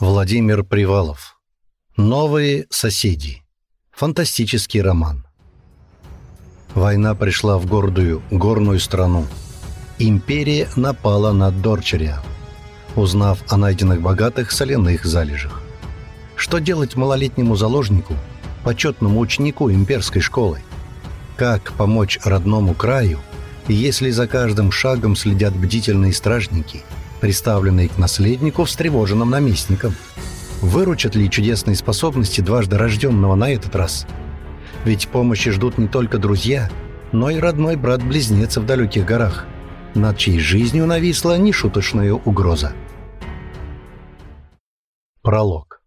Владимир Привалов. Новые соседи. Фантастический роман. Война пришла в гордую, горную страну. Империя напала на Дорчерия, узнав о найденных богатых соляных залежах. Что делать малолетнему заложнику, почетному ученику имперской школы? Как помочь родному краю, если за каждым шагом следят бдительные стражники – представленные к наследнику встревоженным наместником. Выручат ли чудесные способности дважды рожденного на этот раз? Ведь помощи ждут не только друзья, но и родной брат-близнец в далеких горах, над чьей жизнью нависла нешуточная угроза. Пролог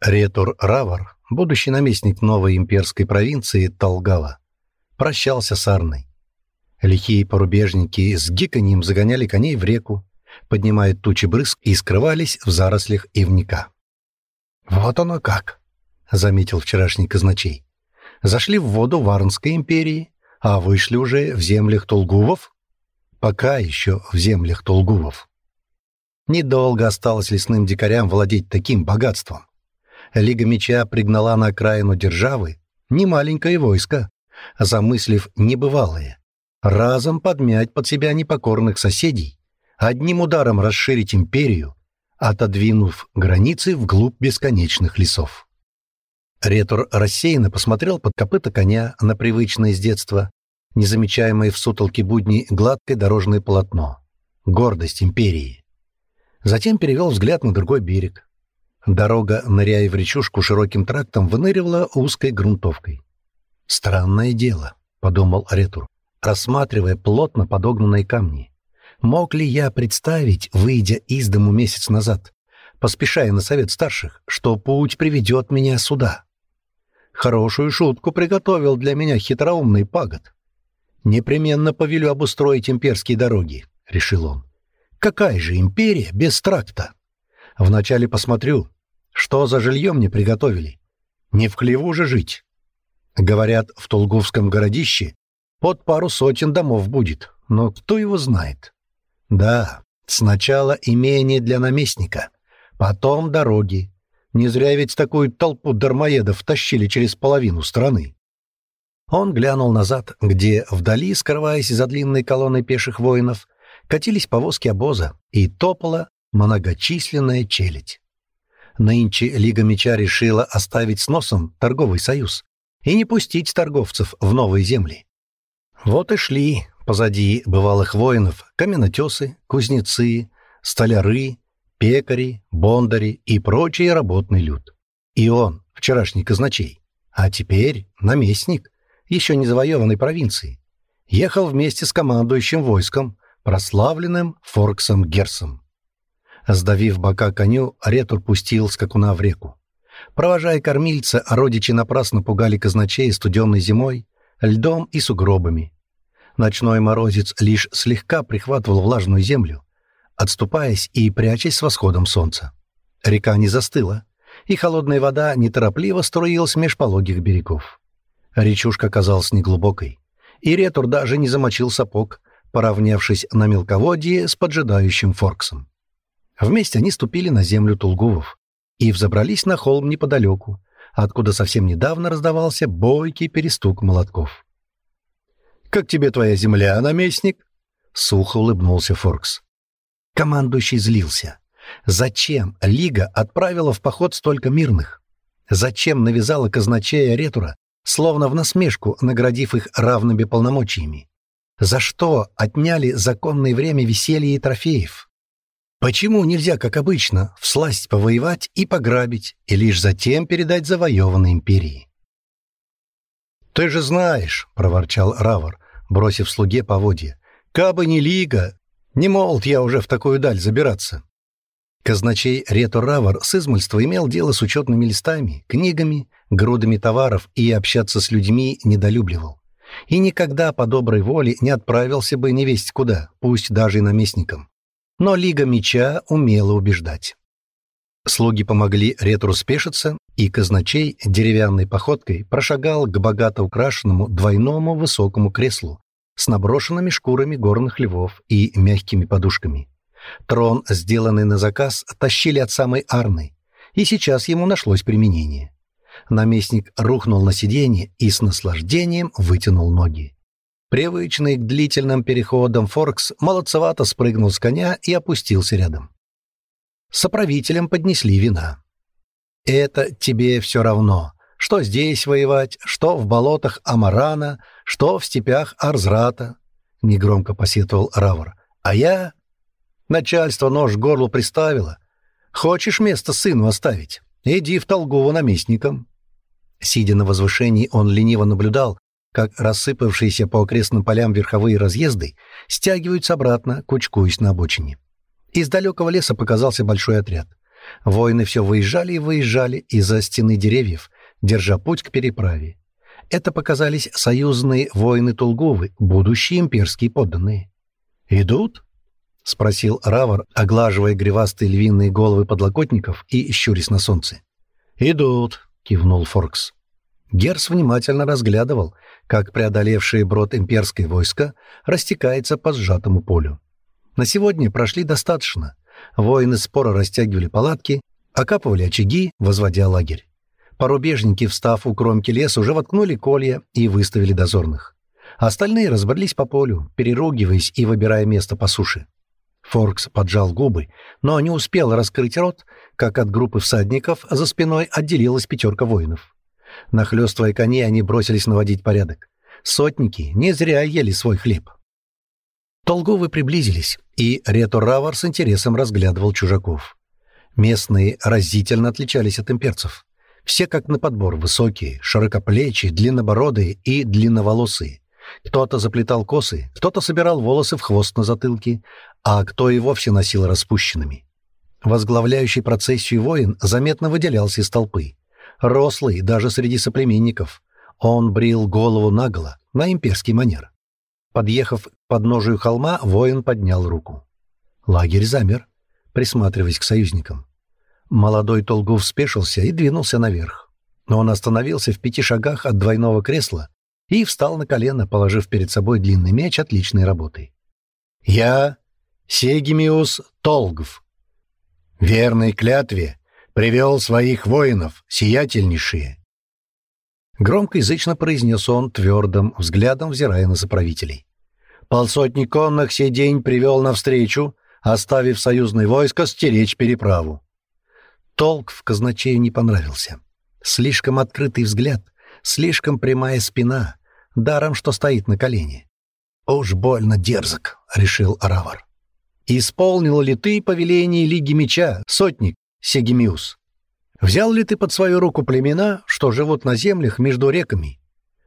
ретор Равар, будущий наместник новой имперской провинции Талгала, прощался с Арной. Лихие порубежники с гиканьем загоняли коней в реку, поднимая тучи брызг, и скрывались в зарослях ивника. «Вот оно как!» — заметил вчерашний казначей. «Зашли в воду Варнской империи, а вышли уже в землях Толгувов?» «Пока еще в землях Толгувов». Недолго осталось лесным дикарям владеть таким богатством. Лига меча пригнала на окраину державы немаленькое войско, замыслив небывалое — разом подмять под себя непокорных соседей одним ударом расширить империю, отодвинув границы вглубь бесконечных лесов. Ретор рассеянно посмотрел под копыта коня на привычное с детства, незамечаемое в сутолке будни гладкое дорожное полотно. Гордость империи. Затем перевел взгляд на другой берег. Дорога, ныряя в речушку широким трактом, выныривала узкой грунтовкой. «Странное дело», — подумал Ретур, рассматривая плотно подогнанные камни. Мог ли я представить, выйдя из дому месяц назад, поспешая на совет старших, что путь приведет меня сюда? Хорошую шутку приготовил для меня хитроумный пагод. «Непременно повелю обустроить имперские дороги», — решил он. «Какая же империя без тракта? Вначале посмотрю, что за жилье мне приготовили. Не в клеву же жить». Говорят, в Тулгувском городище под пару сотен домов будет, но кто его знает. Да, сначала имение для наместника, потом дороги. Не зря ведь такую толпу дармоедов тащили через половину страны. Он глянул назад, где, вдали, скрываясь за длинной колонной пеших воинов, катились повозки обоза и топала многочисленная челядь. Нынче Лига Меча решила оставить с носом торговый союз и не пустить торговцев в новые земли. Вот и шли, Позади бывалых воинов – каменотесы, кузнецы, столяры, пекари, бондари и прочий работный люд. И он, вчерашний казначей, а теперь наместник, еще не завоеванной провинции, ехал вместе с командующим войском, прославленным Форксом Герсом. Сдавив бока коню, ретур пустил скакуна в реку. Провожая кормильца, а родичи напрасно пугали казначей студенной зимой, льдом и сугробами – Ночной морозец лишь слегка прихватывал влажную землю, отступаясь и прячась с восходом солнца. Река не застыла, и холодная вода неторопливо струилась меж пологих берегов. Речушка казалась неглубокой, и Ретур даже не замочил сапог, поравнявшись на мелководье с поджидающим Форксом. Вместе они ступили на землю Тулгувов и взобрались на холм неподалеку, откуда совсем недавно раздавался бойкий перестук молотков. Как тебе твоя земля, наместник?» Сухо улыбнулся Форкс. Командующий злился. Зачем Лига отправила в поход столько мирных? Зачем навязала казначея Ретура, словно в насмешку наградив их равными полномочиями? За что отняли законное время веселья и трофеев? Почему нельзя, как обычно, всласть повоевать и пограбить, и лишь затем передать завоеванной империи? «Ты же знаешь», — проворчал Равор, бросив слуге поводья. «Кабы не лига! Не молд я уже в такую даль забираться!» Казначей Рето Равар с измольства имел дело с учетными листами, книгами, грудами товаров и общаться с людьми недолюбливал. И никогда по доброй воле не отправился бы невесть куда, пусть даже и наместником. Но Лига Меча умела убеждать. Слуги помогли Ретру спешиться, и казначей деревянной походкой прошагал к богато украшенному двойному высокому креслу, с наброшенными шкурами горных львов и мягкими подушками. Трон, сделанный на заказ, тащили от самой Арны, и сейчас ему нашлось применение. Наместник рухнул на сиденье и с наслаждением вытянул ноги. Привычный к длительным переходам Форкс молодцевато спрыгнул с коня и опустился рядом. Соправителям поднесли вина. «Это тебе все равно», что здесь воевать, что в болотах Амарана, что в степях Арзрата, — негромко посетовал Равр, — а я... Начальство нож горло приставило. Хочешь место сыну оставить? Иди в Толгово наместником. Сидя на возвышении, он лениво наблюдал, как рассыпавшиеся по окрестным полям верховые разъезды стягиваются обратно, кучкуясь на обочине. Из далекого леса показался большой отряд. Воины все выезжали и выезжали из-за стены деревьев, держа путь к переправе это показались союзные воины Тулговы, будущие имперские подданные. «Идут?» — спросил Равор, оглаживая гривастые львиные головы подлокотников и щурясь на солнце. «Идут», — кивнул Форкс. Герс внимательно разглядывал, как преодолевшие брод имперское войско растекается по сжатому полю. На сегодня прошли достаточно. Воины споро растягивали палатки, окапывали очаги, возводя лагерь. Порубежники, встав у кромки леса, уже воткнули колья и выставили дозорных. Остальные разбрелись по полю, переругиваясь и выбирая место по суше. Форкс поджал губы, но не успел раскрыть рот, как от группы всадников за спиной отделилась пятерка воинов. Нахлёстывая коней, они бросились наводить порядок. Сотники не зря ели свой хлеб. Толговы приблизились, и Рето Равар с интересом разглядывал чужаков. Местные разительно отличались от имперцев. Все как на подбор высокие, широкоплечие, длиннобородые и длинноволосые. Кто-то заплетал косы, кто-то собирал волосы в хвост на затылке, а кто и вовсе носил распущенными. Возглавляющий процессию воин заметно выделялся из толпы. Рослый даже среди соплеменников. Он брил голову наголо, на имперский манер. Подъехав к подножию холма, воин поднял руку. Лагерь замер, присматриваясь к союзникам. Молодой Толгов спешился и двинулся наверх. Но он остановился в пяти шагах от двойного кресла и встал на колено, положив перед собой длинный меч отличной работы. «Я Сегимиус Толгов. Верной клятве привел своих воинов, сиятельнейшие». Громкоязычно произнес он твердым взглядом, взирая на заправителей. «Полсотни конных сей день привел навстречу, оставив союзные войска стеречь переправу. Толк в казначею не понравился. Слишком открытый взгляд, слишком прямая спина, даром, что стоит на колене. «Уж больно дерзок», — решил Аравар. «Исполнил ли ты повеление Лиги Меча, сотник Сегемиус? Взял ли ты под свою руку племена, что живут на землях между реками?»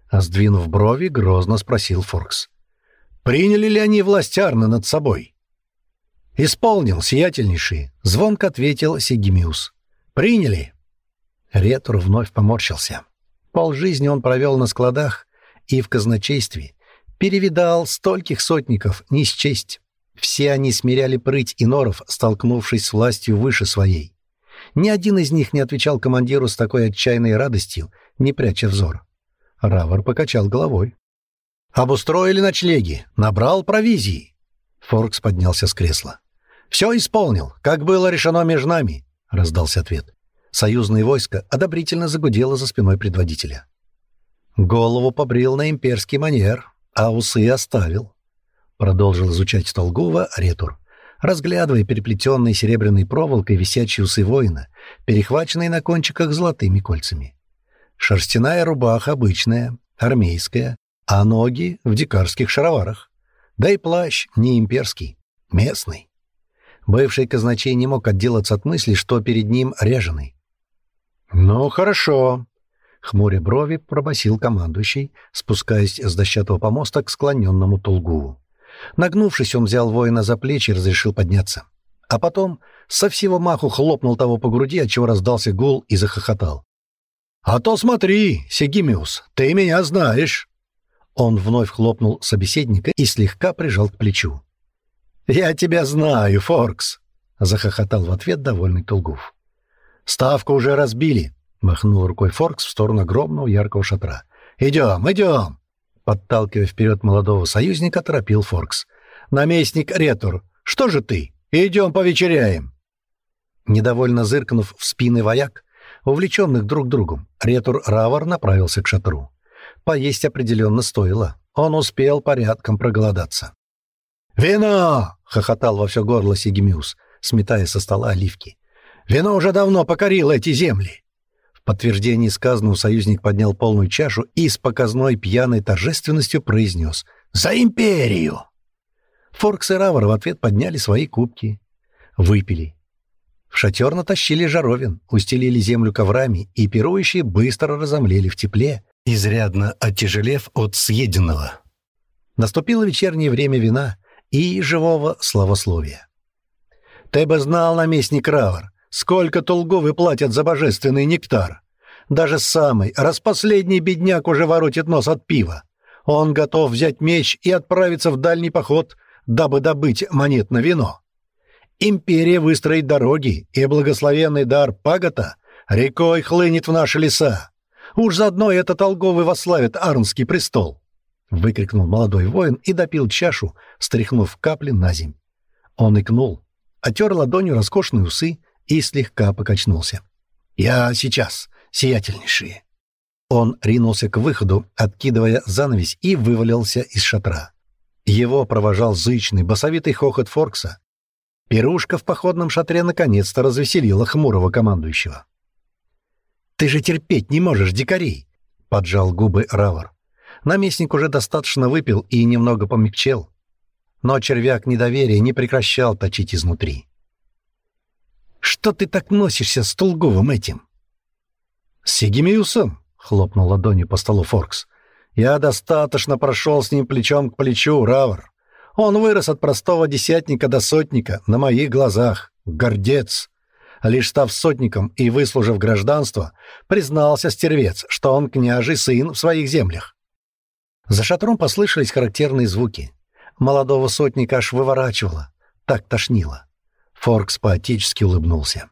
А сдвинув брови, грозно спросил Форкс. «Приняли ли они власть Арна над собой?» «Исполнил, сиятельнейший!» — звонко ответил Сигимиус. «Приняли!» Ретур вновь поморщился. Полжизни он провел на складах и в казначействе. Перевидал стольких сотников, не счесть. Все они смиряли прыть и норов, столкнувшись с властью выше своей. Ни один из них не отвечал командиру с такой отчаянной радостью, не пряча взор. Равор покачал головой. «Обустроили ночлеги, набрал провизии». Форкс поднялся с кресла. «Все исполнил, как было решено между нами», — раздался ответ. Союзное войско одобрительно загудело за спиной предводителя. Голову побрил на имперский манер, а усы оставил. Продолжил изучать столгува ретур, разглядывая переплетенные серебряной проволокой висячие усы воина, перехваченные на кончиках золотыми кольцами. Шерстяная рубаха обычная, армейская, а ноги в дикарских шароварах. Да и плащ не имперский, местный. Бывший казначей не мог отделаться от мысли, что перед ним ряженый. «Ну, хорошо», — хмуря брови пробасил командующий, спускаясь с дощатого помоста к склоненному Тулгуву. Нагнувшись, он взял воина за плечи и разрешил подняться. А потом со всего маху хлопнул того по груди, отчего раздался гул и захохотал. «А то смотри, Сегимиус, ты меня знаешь!» Он вновь хлопнул собеседника и слегка прижал к плечу. «Я тебя знаю, Форкс!» — захохотал в ответ довольный Тулгуф. «Ставку уже разбили!» — махнул рукой Форкс в сторону огромного яркого шатра. «Идем, идем!» — подталкивая вперед молодого союзника, торопил Форкс. «Наместник Ретур, что же ты? Идем повечеряем!» Недовольно зыркнув в спины вояк, увлеченных друг другом, Ретур Равар направился к шатру. Поесть определенно стоило. Он успел порядком проголодаться. «Вино!» хохотал во все горло Сигемиус, сметая со стола оливки. «Вино уже давно покорило эти земли!» В подтверждении сказанного союзник поднял полную чашу и с показной пьяной торжественностью произнес «За империю!» Форкс и Равар в ответ подняли свои кубки. Выпили. В шатер натащили жаровин, устелили землю коврами, и пирующие быстро разомлели в тепле, изрядно оттяжелев от съеденного. Наступило вечернее время вина — и живого словословия. Ты бы знал, наместник Равр, сколько толговы платят за божественный нектар. Даже самый, распоследний бедняк уже воротит нос от пива. Он готов взять меч и отправиться в дальний поход, дабы добыть монет на вино. Империя выстроит дороги, и благословенный дар Пагота рекой хлынет в наши леса. Уж заодно это торговый вославит Арнский престол выкрикнул молодой воин и допил чашу, стряхнув капли на земь. Он икнул, отер ладонью роскошные усы и слегка покачнулся. «Я сейчас, сиятельнейшие!» Он ринулся к выходу, откидывая занавесь, и вывалился из шатра. Его провожал зычный, басовитый хохот Форкса. Пирушка в походном шатре наконец-то развеселила хмурого командующего. «Ты же терпеть не можешь, дикарей!» — поджал губы Равар. Наместник уже достаточно выпил и немного помягчел. Но червяк недоверия не прекращал точить изнутри. «Что ты так носишься с Тулговым этим?» «С Сигемиусом?» — хлопнул ладонью по столу Форкс. «Я достаточно прошел с ним плечом к плечу, Равр. Он вырос от простого десятника до сотника на моих глазах. Гордец!» Лишь став сотником и выслужив гражданство, признался стервец, что он княжий сын в своих землях. За шатром послышались характерные звуки. Молодого сотника аж выворачивало. Так тошнило. Форкс поотечески улыбнулся.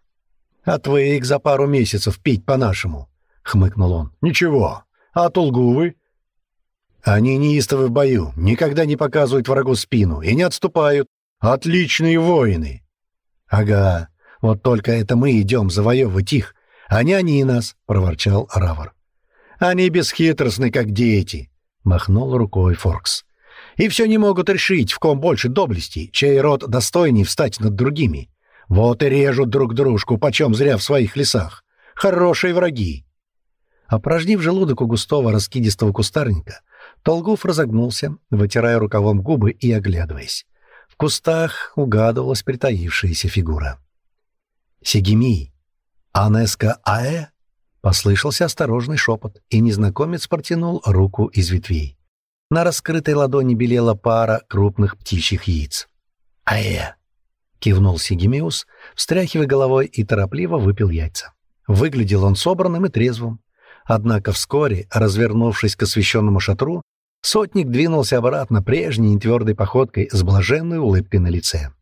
«Отвык за пару месяцев пить по-нашему», — хмыкнул он. «Ничего. А тулгувы?» «Они неистовы в бою, никогда не показывают врагу спину и не отступают. Отличные воины!» «Ага, вот только это мы идем завоевывать их, а не они нас», — проворчал Равар. «Они бесхитростны, как дети», махнул рукой Форкс. «И все не могут решить, в ком больше доблести, чей род достойней встать над другими. Вот и режут друг дружку, почем зря в своих лесах. Хорошие враги!» Опорожнив желудок у густого раскидистого кустарника, Толгуф разогнулся, вытирая рукавом губы и оглядываясь. В кустах угадывалась притаившаяся фигура. «Сегимий! Анеска Аэ?» Послышался осторожный шепот, и незнакомец протянул руку из ветвей. На раскрытой ладони белела пара крупных птичьих яиц. «Аэ!» — кивнул Сигемиус, встряхивая головой и торопливо выпил яйца. Выглядел он собранным и трезвым. Однако вскоре, развернувшись к освещенному шатру, сотник двинулся обратно прежней нетвердой походкой с блаженной улыбкой на лице.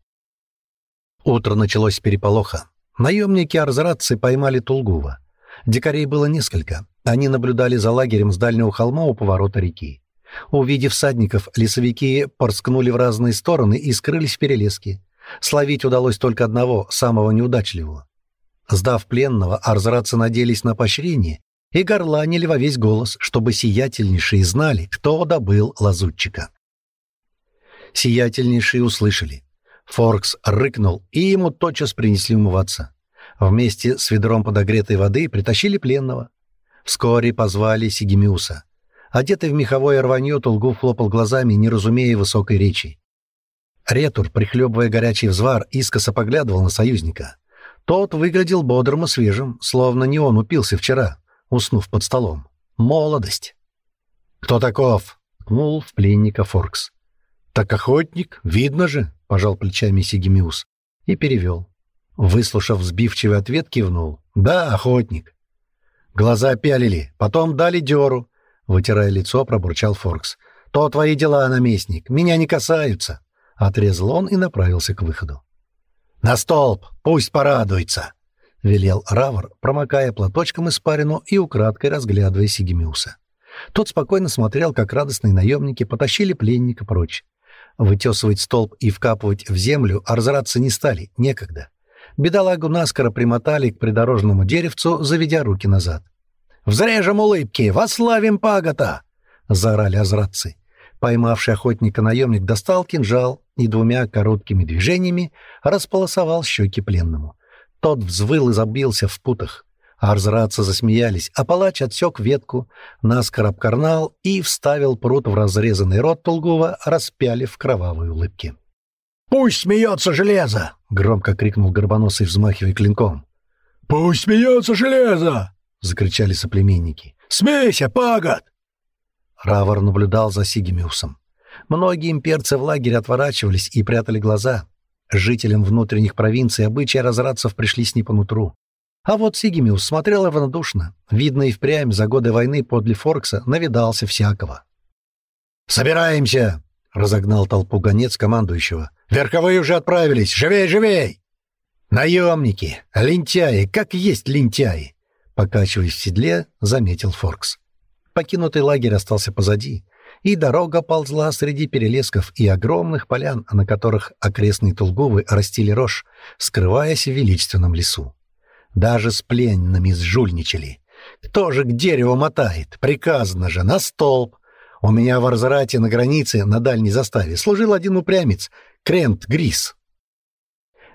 Утро началось с переполоха. Наемники Арзратцы поймали Тулгува — Дикарей было несколько. Они наблюдали за лагерем с дальнего холма у поворота реки. Увидев всадников, лесовики порскнули в разные стороны и скрылись в перелеске. Словить удалось только одного, самого неудачливого. Сдав пленного, арзрацы наделись на поощрение и горланили во весь голос, чтобы сиятельнейшие знали, кто добыл лазутчика. Сиятельнейшие услышали. Форкс рыкнул, и ему тотчас принесли умываться. Вместе с ведром подогретой воды притащили пленного. Вскоре позвали Сигемиуса. Одетый в меховое рванье, Тулгу хлопал глазами, не разумея высокой речи. Ретур, прихлебывая горячий взвар, искоса поглядывал на союзника. Тот выглядел бодрым и свежим, словно не он упился вчера, уснув под столом. Молодость! «Кто таков?» — Кнул в пленника Форкс. «Так охотник, видно же!» — пожал плечами Сигемиус и перевел. Выслушав сбивчивый ответ, кивнул. «Да, охотник». Глаза пялили, потом дали дёру. Вытирая лицо, пробурчал Форкс. «То твои дела, наместник, меня не касаются». Отрезал он и направился к выходу. «На столб! Пусть порадуется!» — велел Равр, промокая платочком испарину и украдкой разглядывая Сигемиуса. Тот спокойно смотрел, как радостные наемники потащили пленника прочь. Вытесывать столб и вкапывать в землю а арзраться не стали, некогда. Бедолагу наскоро примотали к придорожному деревцу, заведя руки назад. «Взрежем улыбки! Вославим пагота!» — заорали азратцы. Поймавший охотника наемник достал кинжал и двумя короткими движениями располосовал щеки пленному. Тот взвыл и забился в путах. Арзрацы засмеялись, а палач отсек ветку, наскоро обкарнал и вставил прут в разрезанный рот Тулгова, распялив кровавые улыбки. «Пусть смеется железо!» — громко крикнул Горбоносый, взмахивая клинком. «Пусть смеется железо!» — закричали соплеменники. «Смейся, пагод!» Равор наблюдал за Сигемиусом. Многие имперцы в лагере отворачивались и прятали глаза. Жителям внутренних провинций обычаи разрадцев пришлись не по нутру. А вот Сигемиус смотрел равнодушно. Видно, и впрямь за годы войны подле Форкса навидался всякого. «Собираемся!» — разогнал толпу гонец командующего — «Верховые уже отправились! Живей, живей!» «Наемники! Лентяи! Как есть лентяи!» Покачиваясь в седле, заметил Форкс. Покинутый лагерь остался позади, и дорога ползла среди перелесков и огромных полян, на которых окрестные Тулговы растили рожь, скрываясь в величественном лесу. Даже с пленными сжульничали. Кто же к дереву мотает? Приказано же, на столб. У меня в Арзарате на границе, на дальней заставе, служил один упрямец, Крент, Грис!»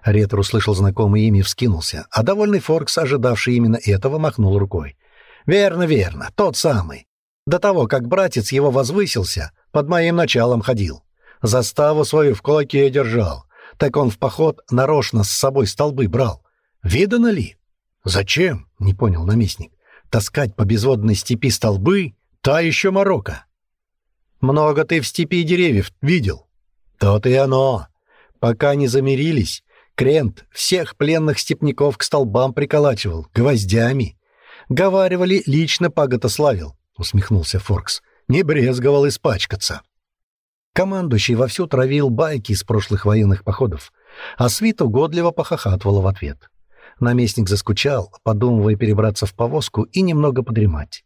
Ретер услышал знакомое имя и вскинулся, а довольный Форкс, ожидавший именно этого, махнул рукой. «Верно, верно, тот самый. До того, как братец его возвысился, под моим началом ходил. Заставу свою в кулаке держал. Так он в поход нарочно с собой столбы брал. Видано ли?» «Зачем?» — не понял наместник. «Таскать по безводной степи столбы — та еще морока». «Много ты в степи деревьев видел», то-то и оно. Пока не замирились, Крент всех пленных степняков к столбам приколачивал, гвоздями. Говаривали, лично пагота славил, — усмехнулся Форкс. Не брезговал испачкаться. Командующий вовсю травил байки из прошлых военных походов, а свит угодливо похохатывала в ответ. Наместник заскучал, подумывая перебраться в повозку и немного подремать.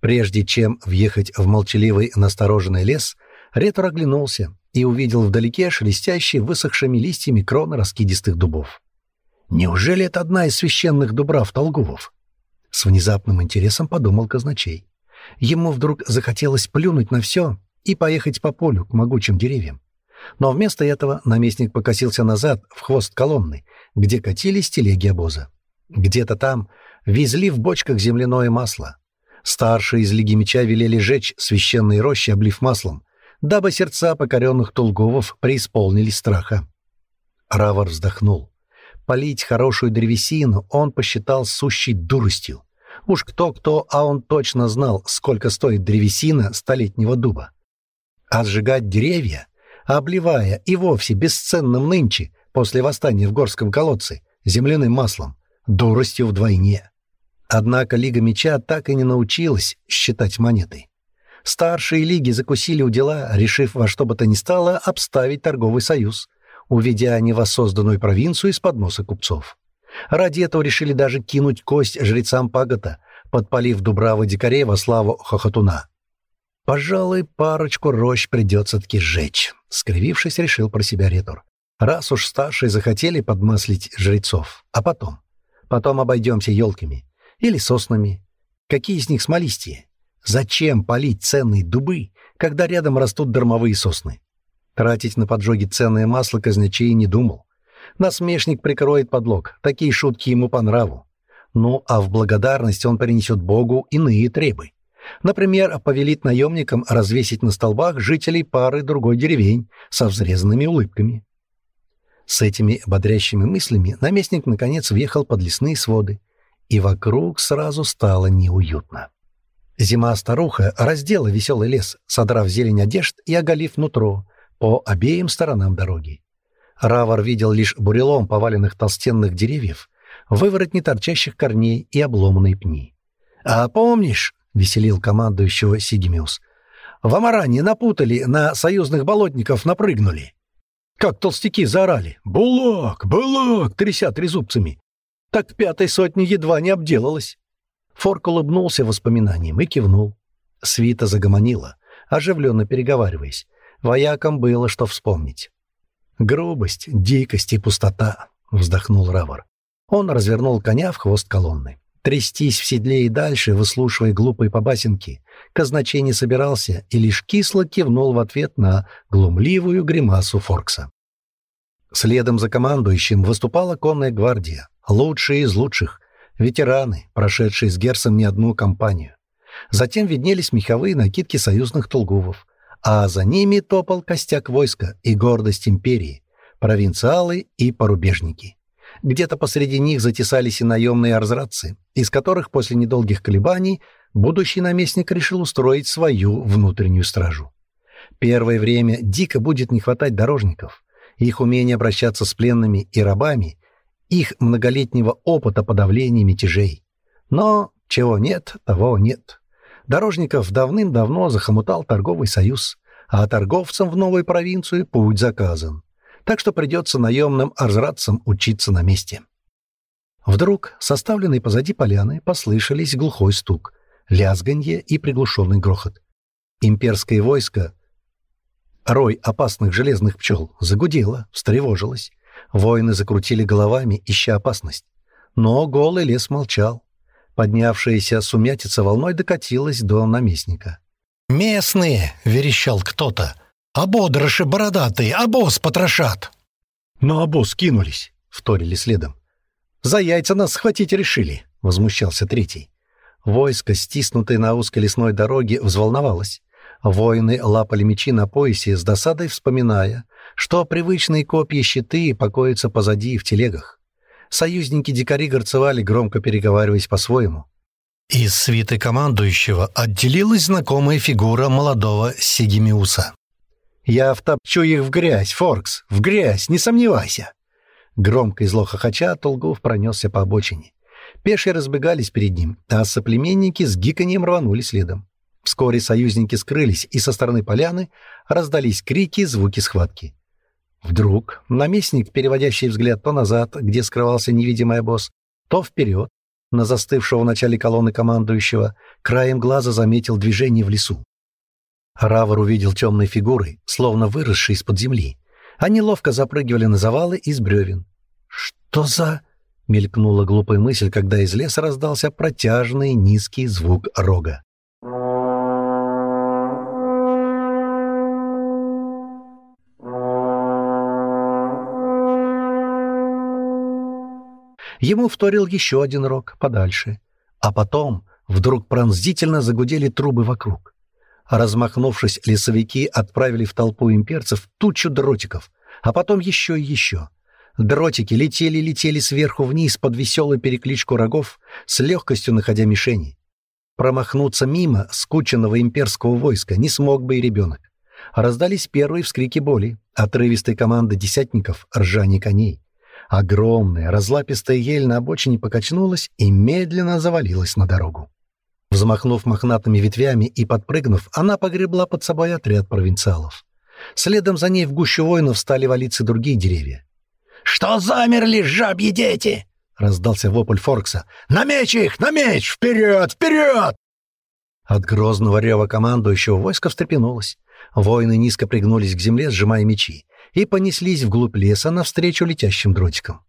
Прежде чем въехать в молчаливый настороженный лес, Ретор оглянулся и увидел вдалеке шелестящие высохшими листьями кроны раскидистых дубов. Неужели это одна из священных дубрав Толгувов? С внезапным интересом подумал казначей. Ему вдруг захотелось плюнуть на все и поехать по полю к могучим деревьям. Но вместо этого наместник покосился назад, в хвост колонны, где катились телеги обоза. Где-то там везли в бочках земляное масло. Старшие из Лиги Меча велели жечь священные рощи, облив маслом, дабы сердца покоренных Тулговов преисполнились страха. Равар вздохнул. Полить хорошую древесину он посчитал сущей дуростью. Уж кто-кто, а он точно знал, сколько стоит древесина столетнего дуба. А сжигать деревья, обливая и вовсе бесценным нынче, после восстания в Горском колодце, земляным маслом, дуростью вдвойне. Однако Лига Меча так и не научилась считать монеты. Старшие лиги закусили у дела, решив во что бы то ни стало обставить торговый союз, уведя невоссозданную провинцию из-под носа купцов. Ради этого решили даже кинуть кость жрецам Пагота, подпалив Дубравы дикарей во славу Хохотуна. «Пожалуй, парочку рощ придется-таки сжечь», — скривившись, решил про себя Ретор. «Раз уж старшие захотели подмаслить жрецов, а потом? Потом обойдемся елками. Или соснами. Какие из них смолистые? Зачем полить ценные дубы, когда рядом растут дармовые сосны? Тратить на поджоги ценное масло казначей не думал. Насмешник прикроет подлог, такие шутки ему по нраву. Ну, а в благодарность он принесет Богу иные требы. Например, повелит наемникам развесить на столбах жителей пары другой деревень со взрезанными улыбками. С этими бодрящими мыслями наместник наконец въехал под лесные своды, и вокруг сразу стало неуютно. Зима старуха раздела веселый лес, содрав зелень одежд и оголив нутро по обеим сторонам дороги. Равар видел лишь бурелом поваленных толстенных деревьев, выворотни торчащих корней и обломанные пни. «А помнишь, — веселил командующего Сигимиус, — в Амаране напутали, на союзных болотников напрыгнули. Как толстяки заорали «Булок! Булок!» тряся трезубцами. Так пятой сотни едва не обделалась. Форк улыбнулся воспоминаниям и кивнул. Свита загомонила, оживленно переговариваясь. Воякам было что вспомнить. «Грубость, дикость и пустота», — вздохнул Равор. Он развернул коня в хвост колонны. Трястись в седле и дальше, выслушивая глупые побасенки, казначей не собирался и лишь кисло кивнул в ответ на глумливую гримасу Форкса. Следом за командующим выступала конная гвардия, лучшие из лучших, ветераны, прошедшие с Герсом не одну кампанию. Затем виднелись меховые накидки союзных толгувов, а за ними топал костяк войска и гордость империи, провинциалы и порубежники. Где-то посреди них затесались и наемные арзрацы, из которых после недолгих колебаний будущий наместник решил устроить свою внутреннюю стражу. Первое время дико будет не хватать дорожников. Их умение обращаться с пленными и рабами их многолетнего опыта подавления мятежей. Но чего нет, того нет. Дорожников давным-давно захомутал торговый союз, а торговцам в новой провинции путь заказан. Так что придется наемным арзратцам учиться на месте. Вдруг, составленный позади поляны, послышались глухой стук, лязганье и приглушенный грохот. Имперское войско, рой опасных железных пчел, загудело, встревожилось, Воины закрутили головами, ища опасность. Но голый лес молчал. Поднявшаяся сумятица волной докатилась до наместника. «Местные!» — верещал кто-то. «Ободрыши бородатые! Обоз потрошат!» «На обоз кинулись!» — вторили следом. «За яйца нас схватить решили!» — возмущался третий. Войско, стиснутое на узкой лесной дороге, взволновалось. Воины лапали мечи на поясе, с досадой вспоминая, что привычные копья щиты покоятся позади в телегах. Союзники-дикари горцевали, громко переговариваясь по-своему. Из свиты командующего отделилась знакомая фигура молодого Сигемиуса. «Я втопчу их в грязь, Форкс, в грязь, не сомневайся!» Громко и зло хохоча Толгов пронесся по обочине. Пешие разбегались перед ним, а соплеменники с гиканьем рванули следом. Вскоре союзники скрылись, и со стороны поляны раздались крики, звуки схватки. Вдруг наместник, переводящий взгляд то назад, где скрывался невидимый босс, то вперед, на застывшего в начале колонны командующего, краем глаза заметил движение в лесу. Равор увидел темные фигуры, словно выросшие из-под земли. Они ловко запрыгивали на завалы из бревен. «Что за...» — мелькнула глупая мысль, когда из леса раздался протяжный низкий звук рога. Ему вторил еще один рог, подальше. А потом вдруг пронзительно загудели трубы вокруг. Размахнувшись, лесовики отправили в толпу имперцев тучу дротиков, а потом еще и еще. Дротики летели-летели сверху вниз под веселую перекличку рогов, с легкостью находя мишени. Промахнуться мимо скученного имперского войска не смог бы и ребенок. Раздались первые вскрики боли, отрывистые команды десятников, ржание коней огромная, разлапистая ель на обочине покачнулась и медленно завалилась на дорогу. Взмахнув мохнатыми ветвями и подпрыгнув, она погребла под собой отряд провинциалов. Следом за ней в гущу воинов стали валиться другие деревья. «Что замерли, жабьи дети?» — раздался вопль Форкса. «На меч их! На меч! Вперед! Вперед!» От грозного рева командующего войско встрепенулось. Воины низко пригнулись к земле, сжимая мечи и понеслись вглубь леса навстречу летящим дротикам.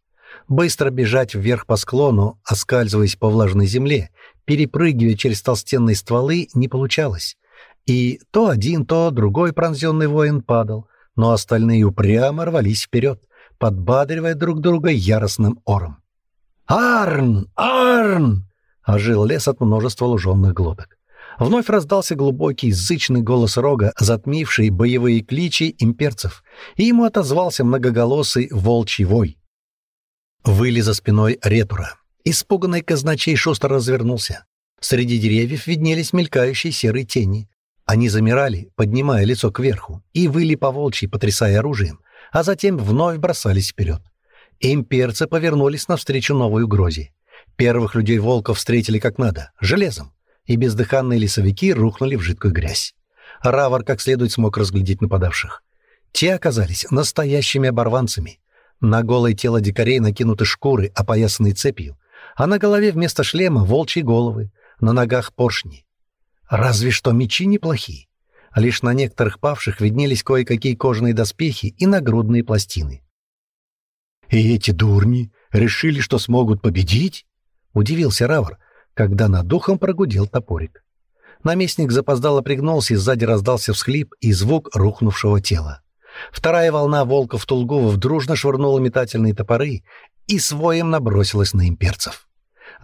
Быстро бежать вверх по склону, оскальзываясь по влажной земле, перепрыгивая через толстенные стволы, не получалось. И то один, то другой пронзенный воин падал, но остальные упрямо рвались вперед, подбадривая друг друга яростным ором. «Арн! Арн!» — ожил лес от множества луженных глоток. Вновь раздался глубокий, зычный голос рога, затмивший боевые кличи имперцев, и ему отозвался многоголосый волчий вой. Выли за спиной ретура. Испуганный казначей шустро развернулся. Среди деревьев виднелись мелькающие серые тени. Они замирали, поднимая лицо кверху, и выли по волчьи, потрясая оружием, а затем вновь бросались вперед. Имперцы повернулись навстречу новой угрозе. Первых людей волков встретили как надо, железом и бездыханные лесовики рухнули в жидкую грязь. Равор, как следует смог разглядеть нападавших. Те оказались настоящими оборванцами. На голое тело дикарей накинуты шкуры, опоясанные цепью, а на голове вместо шлема волчьи головы, на ногах поршни. Разве что мечи неплохие. Лишь на некоторых павших виднелись кое-какие кожаные доспехи и нагрудные пластины. «И эти дурни решили, что смогут победить?» — удивился Равор когда над духом прогудел топорик. Наместник запоздало пригнулся и сзади раздался всхлип и звук рухнувшего тела. Вторая волна волков-тулгувов дружно швырнула метательные топоры и своим набросилась на имперцев.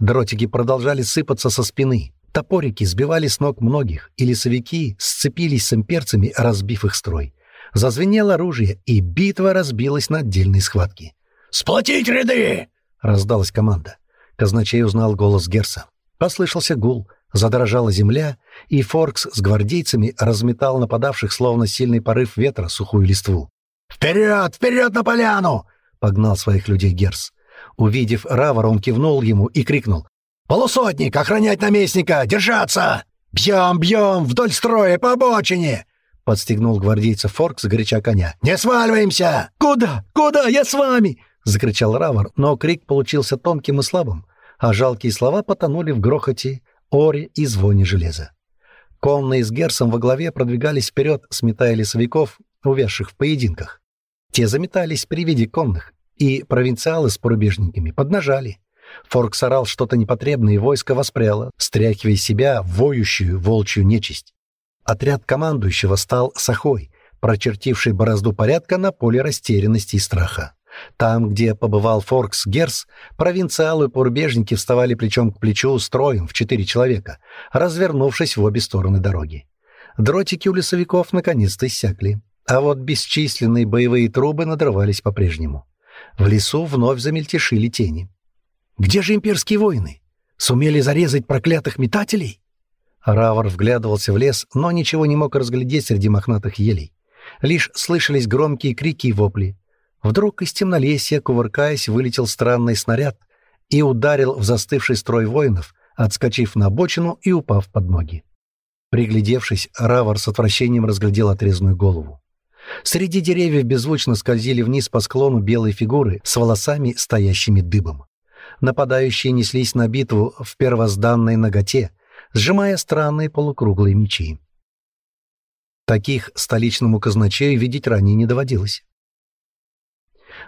Дротики продолжали сыпаться со спины. Топорики сбивали с ног многих, и лесовики сцепились с имперцами, разбив их строй. Зазвенело оружие, и битва разбилась на отдельные схватки. «Сплотить ряды!» — раздалась команда. Казначей узнал голос Герса. Послышался гул, задрожала земля, и Форкс с гвардейцами разметал нападавших, словно сильный порыв ветра, сухую листву. «Вперед! Вперед на поляну!» — погнал своих людей Герс. Увидев Равара, он кивнул ему и крикнул. «Полусотник! Охранять наместника! Держаться! Бьем, бьем! Вдоль строя, по обочине!» Подстегнул гвардейца Форкс, горяча коня. «Не сваливаемся!» «Куда? Куда? Я с вами!» — закричал Равар, но крик получился тонким и слабым а жалкие слова потонули в грохоте, оре и звоне железа. Конные с Герсом во главе продвигались вперед, сметая лесовиков, увязших в поединках. Те заметались при виде конных, и провинциалы с порубежниками поднажали. Форк сорал что-то непотребное, и войско воспряло, стряхивая из себя воющую волчью нечисть. Отряд командующего стал сахой, прочертивший борозду порядка на поле растерянности и страха. Там, где побывал Форкс Герс, провинциалы-порубежники и вставали плечом к плечу строем в четыре человека, развернувшись в обе стороны дороги. Дротики у лесовиков наконец-то иссякли, а вот бесчисленные боевые трубы надрывались по-прежнему. В лесу вновь замельтешили тени. «Где же имперские воины? Сумели зарезать проклятых метателей?» Равар вглядывался в лес, но ничего не мог разглядеть среди мохнатых елей. Лишь слышались громкие крики и вопли. Вдруг из темнолесья, кувыркаясь, вылетел странный снаряд и ударил в застывший строй воинов, отскочив на бочину и упав под ноги. Приглядевшись, Равар с отвращением разглядел отрезанную голову. Среди деревьев беззвучно скользили вниз по склону белые фигуры с волосами, стоящими дыбом. Нападающие неслись на битву в первозданной ноготе, сжимая странные полукруглые мечи. Таких столичному казначею видеть ранее не доводилось.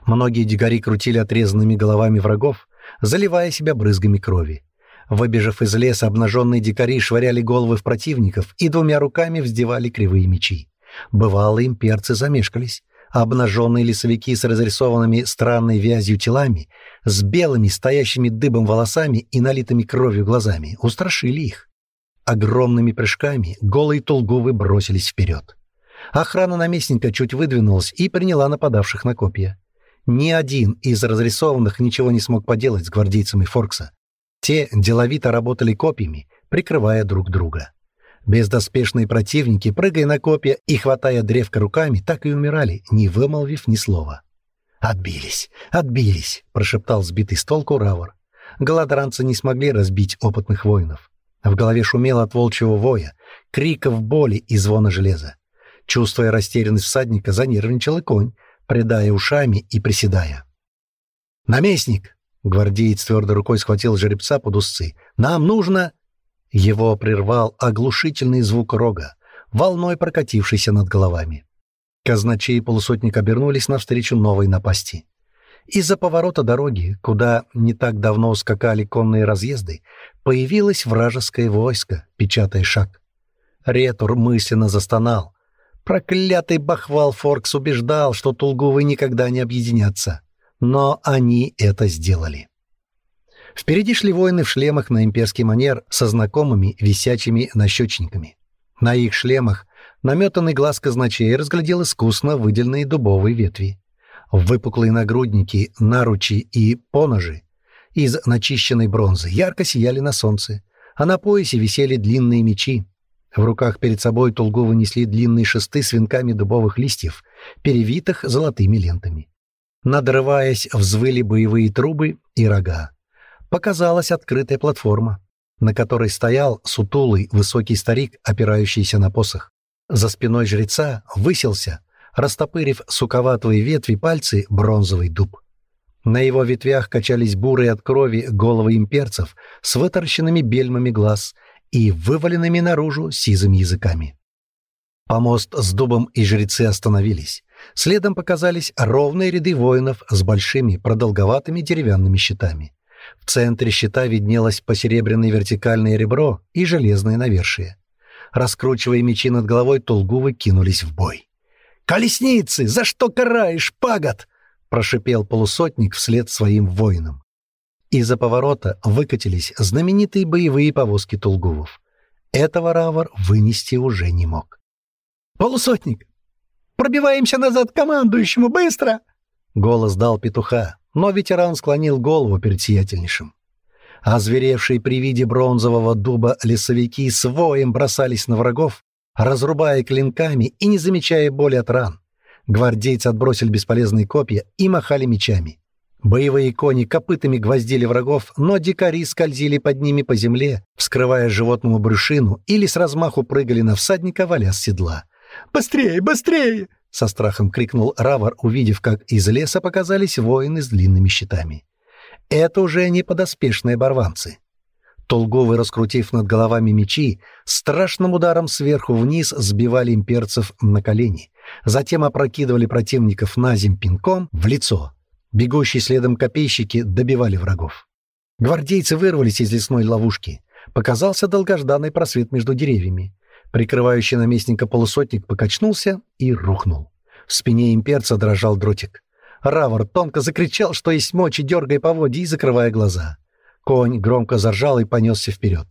Многие дикари крутили отрезанными головами врагов, заливая себя брызгами крови. Выбежав из леса, обнаженные дикари швыряли головы в противников и двумя руками вздевали кривые мечи. Бывало, им перцы замешкались, обнаженные лесовики с разрисованными странной вязью телами, с белыми, стоящими дыбом волосами и налитыми кровью глазами, устрашили их. Огромными прыжками голые тулгувы бросились вперед. Охрана наместника чуть выдвинулась и приняла нападавших на копья. Ни один из разрисованных ничего не смог поделать с гвардейцами Форкса. Те деловито работали копьями, прикрывая друг друга. Бездоспешные противники, прыгая на копья и хватая древко руками, так и умирали, не вымолвив ни слова. «Отбились! Отбились!» — прошептал сбитый с толку Равор. Голодранцы не смогли разбить опытных воинов. В голове шумело от волчьего воя, криков боли и звона железа. Чувствуя растерянность всадника, занервничал и конь, придая ушами и приседая. «Наместник!» — гвардеец твердой рукой схватил жеребца под усы. «Нам нужно...» Его прервал оглушительный звук рога, волной прокатившийся над головами. Казначей и полусотник обернулись навстречу новой напасти. Из-за поворота дороги, куда не так давно ускакали конные разъезды, появилось вражеское войско, печатая шаг. Ретур мысленно застонал, Проклятый бахвал Форкс убеждал, что Тулгувы никогда не объединятся. Но они это сделали. Впереди шли воины в шлемах на имперский манер со знакомыми висячими нащечниками. На их шлемах наметанный глаз казначей разглядел искусно выделенные дубовые ветви. Выпуклые нагрудники, наручи и поножи из начищенной бронзы ярко сияли на солнце, а на поясе висели длинные мечи, в руках перед собой Тулгова несли длинные шесты с венками дубовых листьев, перевитых золотыми лентами. Надрываясь, взвыли боевые трубы и рога. Показалась открытая платформа, на которой стоял сутулый высокий старик, опирающийся на посох. За спиной жреца выселся, растопырив суковатые ветви пальцы, бронзовый дуб. На его ветвях качались бурые от крови головы имперцев с вытаращенными бельмами глаз — и вываленными наружу сизыми языками. Помост с дубом и жрецы остановились. Следом показались ровные ряды воинов с большими продолговатыми деревянными щитами. В центре щита виднелось посеребряное вертикальное ребро и железное навершие. Раскручивая мечи над головой, Тулгувы кинулись в бой. «Колесницы! За что караешь, пагод?» — прошипел полусотник вслед своим воинам. Из-за поворота выкатились знаменитые боевые повозки Тулгувов. Этого равор вынести уже не мог. «Полусотник! Пробиваемся назад к командующему! Быстро!» Голос дал петуха, но ветеран склонил голову перед сиятельнейшим. Озверевшие при виде бронзового дуба лесовики с воем бросались на врагов, разрубая клинками и не замечая боли от ран. Гвардейцы отбросили бесполезные копья и махали мечами. Боевые кони копытами гвоздили врагов, но дикари скользили под ними по земле, вскрывая животному брюшину или с размаху прыгали на всадника, валя с седла. «Быстрее, быстрее!» — со страхом крикнул Равар, увидев, как из леса показались воины с длинными щитами. «Это уже не подоспешные барванцы». Толговы, раскрутив над головами мечи, страшным ударом сверху вниз сбивали имперцев на колени, затем опрокидывали противников на земь пинком в лицо — Бегущие следом копейщики добивали врагов. Гвардейцы вырвались из лесной ловушки. Показался долгожданный просвет между деревьями. Прикрывающий наместника полусотник покачнулся и рухнул. В спине имперца дрожал дротик. Равор тонко закричал, что есть мочи, дергая поводья и закрывая глаза. Конь громко заржал и понесся вперед.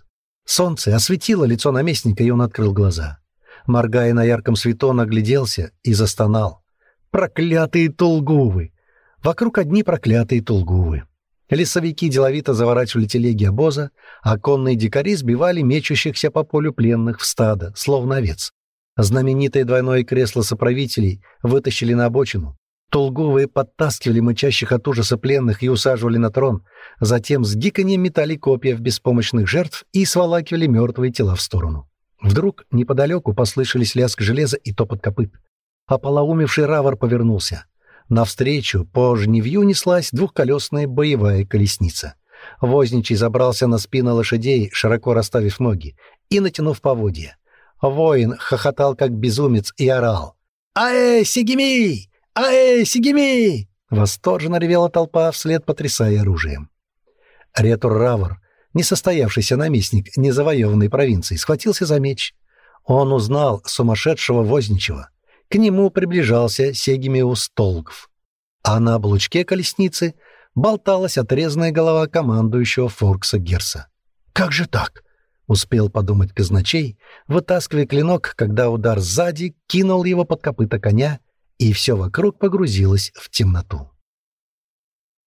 Солнце осветило лицо наместника, и он открыл глаза. Моргая на ярком свету, он огляделся и застонал. «Проклятые тулгувы! Вокруг одни проклятые тулгувы. Лесовики деловито заворачивали телеги обоза, а конные дикари сбивали мечущихся по полю пленных в стадо, словно овец. Знаменитое двойное кресло соправителей вытащили на обочину. Тулгувы подтаскивали мычащих от ужаса пленных и усаживали на трон, затем с гиканьем метали копья в беспомощных жертв и сволакивали мертвые тела в сторону. Вдруг неподалеку послышались лязг железа и топот копыт. а Ополоумевший равор повернулся — Навстречу по жневью неслась двухколесная боевая колесница. Возничий забрался на спину лошадей, широко расставив ноги, и натянув поводья. Воин хохотал, как безумец, и орал. «Аэ, Сигими! Аэ, Сигими!» Восторженно ревела толпа, вслед потрясая оружием. Ретур Равор, несостоявшийся наместник незавоеванной провинции, схватился за меч. Он узнал сумасшедшего возничего — к нему приближался Сегимиус Толков. А на облучке колесницы болталась отрезанная голова командующего Форкса Герса. «Как же так?» — успел подумать казначей, вытаскивая клинок, когда удар сзади кинул его под копыта коня, и все вокруг погрузилось в темноту.